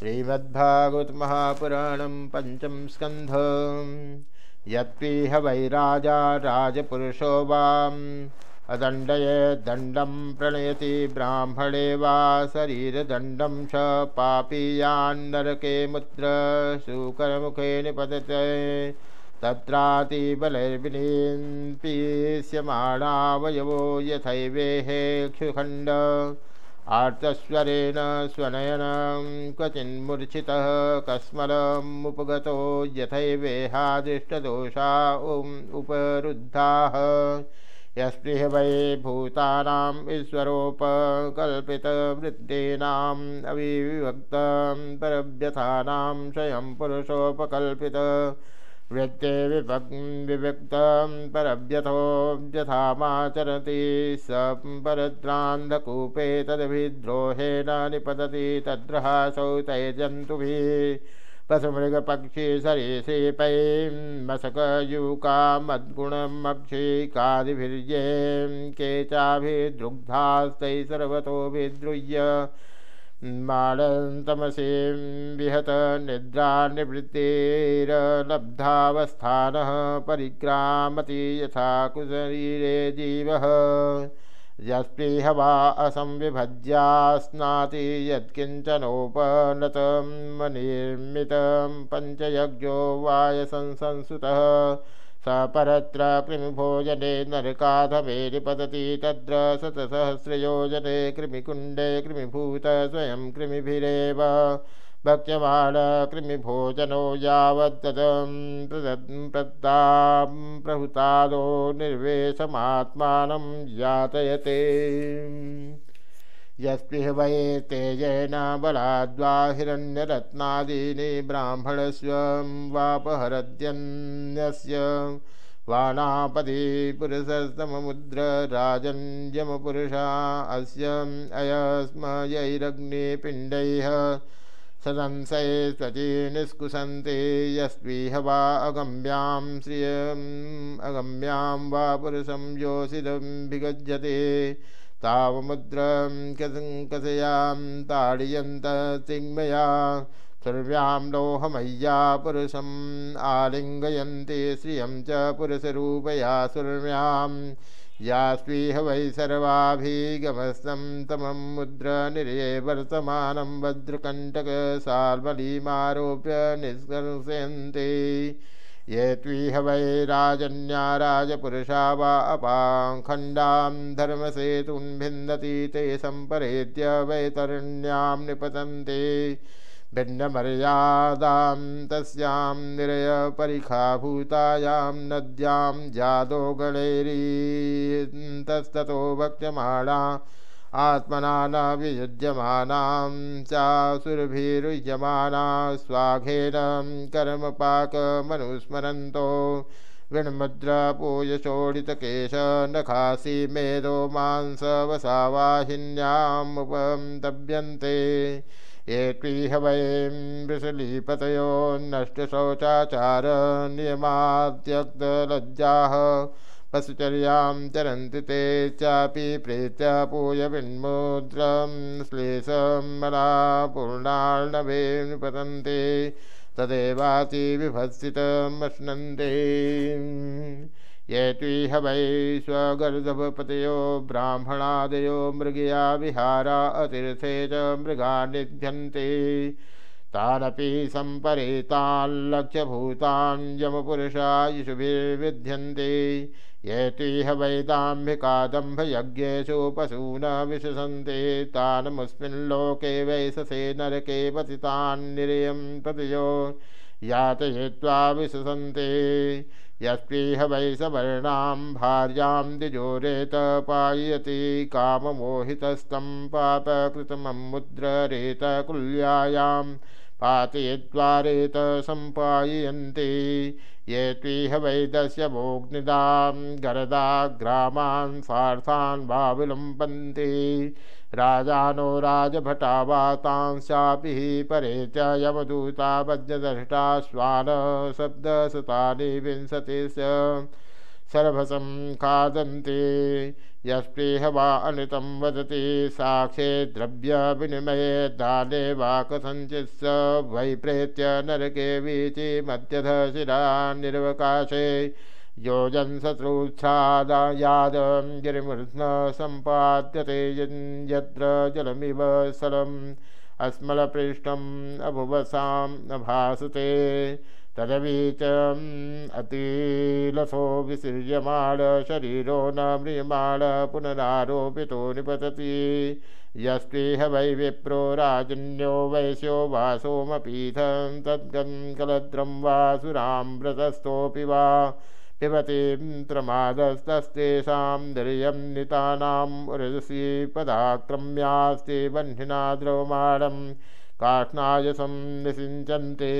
श्रीमद्भागवत महापुराण पंचम स्कंध यत्पीह वै राजा राजपुरुषो वाम अदण्डये दण्डं प्रणयति ब्राह्मणे वा शरीरदण्डं च पापीयान्नरके मुद्र शुकरमुखे निपतते। तत्रातिबलैर्विनीन्पीष्यमाणावयवो यथैवेहेक्षुखण्ड आर्तस्वरेण स्वनयनं क्वचिन्मूर्छितः कस्मलमुपगतो यथैवेहादृष्टदोषा उपरुद्धाः। यस्पृह वै भूतानाम् ईश्वरोपकल्पितवृद्धीनाम् परव्यथानां स्वयं पुरुषोपकल्पित। विभक् विभक्तं परव्यथो व्यथामाचरति स परद्रान्धकूपे तदभिद्रोहेण निपतति तद्रहासौ तैर्जन्तुभिः पशुमृगपक्षी सरीसृपै मशकयूकामद्गुणमक्षिकादिभिर्ये के चाभिदृग्धास्तैः सर्वतो माणन्तमसीं विहत निद्रानिवृत्तिरलब्धावस्थानः परिक्रामति यथा कुशरीरे जीवः। यस्पृह वा असंविभज्यास्नाति यत्किञ्चनोपनतं निर्मितं पञ्चयज्ञो वायसंसंसुतः। स परत्र कृमिभोजने नरकाधमे निपतति तद्र शतसहस्रयोजने कृमिकुण्डे कृमिभूत स्वयं कृमिभिरेव। भक्ष्यमाण कृमिभोजनो यावत्तदं प्रदत्तां प्रहुतादो निर्वेशमात्मानं यातयते। यस्पृह वै तेजेन बलाद्वा हिरण्यरत्नादीनि ब्राह्मणस्वं वापहरद्यन्यस्य वानापदी पुरुषस्तममुद्र राजन्यमपुरुषा अस्य अयस्मयैरग्निपिण्डैः सदंसै स्वची निष्कुशन्ति यस्पीह वा अगम्यां श्रियम् अगम्यां वा पुरुषं योषितं विगज्यते तावमुद्रं कसयां ताडयन्त चिन्मया, सर्व्यां लोहमय्या पुरुषम् आलिङ्गयन्ति श्रियं च पुरुषरूपया सुर्व्यां या स्वीह वै सर्वाभिगमस्तं तमं मुद्रनिरये वर्तमानं वज्रकण्टकसाल्वलीमारोप्य निष्कर्षयन्ति ये त्विह वै राजन्या राजपुरुषा वा अपाखण्डां धर्मसेतुं भिन्दति ते सम्परेत्य वैतरण्यां निपतन्ते। भिन्नमर्यादां तस्यां निरयपरिखाभूतायां नद्यां जादोगणैरीतस्ततो वक्ष्यमाणा आत्मना वियुज्यमानां चासुरभिरुह्यमाना स्वाघेन कर्मपाकमनुस्मरन्तो विण्मुद्रपूयशोडितकेश नखासि मेदो मांसवसावाहिन्यामुपन्तव्यन्ते ये त्विह वयं वृषलीपतयो नष्टशौचाचार नियमात्यक्तलज्जाः पशुचर्यां चरन्ति ते चापि प्रेत्य पूयविन्मुद्रं श्लेषमलापूर्णार्णवे निपतन्ते तदेवाति विभत्सितमश्नन्ते ये त्विह वै स्वगर्दभपतयो ब्राह्मणादयो मृगया विहारा अतीर्थे च मृगा निध्यन्ते तानपि सम्परेताल्लक्ष्यभूतान् यमपुरुषा यिषुभिर्विध्यन्ते ये त्विह वैदाम्भिकादम्भयज्ञेषु पशून विशसन्ते तानमुस्मिन् लोके वैशसे नरके पतितान्निरयं पतयो यातयित्वा विशसन्ते। यस्पृह वै सवर्णां भार्यां द्विजोरेत पाययति काममोहितस्तं पापकृतममुद्ररेतकुल्यायां पातयित्वा रेत सम्पाययन्ति ये त्विह वैदस्य भोग्निदां गरदाग्रामान् स्वार्थान् वा विलम्बन्ति राजानो राजभटा वातांशापि परे च यमदूता वज्रदष्टा श्वान शब्दशतानि विंशतिश्च सर्भसं खादन्ति। यस्पृह वा अनृतं वदति, साक्षे द्रव्यविनिमये दाने वा कथञ्चित् स वै प्रेत्य नरके वीचि मध्यध शिरा निर्वकाशे। योजन शत्रुच्छादायाद गिरिमृत्न सम्पाद्यते यत्र जलमिव सलम्। अस्मलपृष्ठम् अभुवसां भासते तदवीच अतिलसो विसृज्यमाण शरीरो न म्रियमाण पुनरारोपितो निपतति। यस्पृह वै विप्रो राजन्यो वैश्यो वा सोमपीठं तद्गङ्कलद्रं वा सुरामृतस्थोऽपि वा। पिबतीं त्रमादस्तस्तेषां निर्यं नितानाम् उरसि पदाक्रम्यास्ते बह्निना द्रवमाणं काष्णायसं निषिञ्चन्ते